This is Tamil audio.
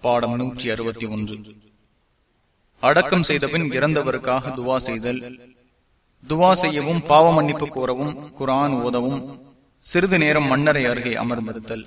பாடம் நூற்றி அறுபத்தி ஒன்று. அடக்கம் செய்தபின் இறந்தவருக்காக துவா செய்தல். துவா செய்யவும் பாவ மன்னிப்பு கோரவும் குரான் ஓதவும் சிறிது நேரம் மன்னரை அருகே அமர்ந்திருத்தல்.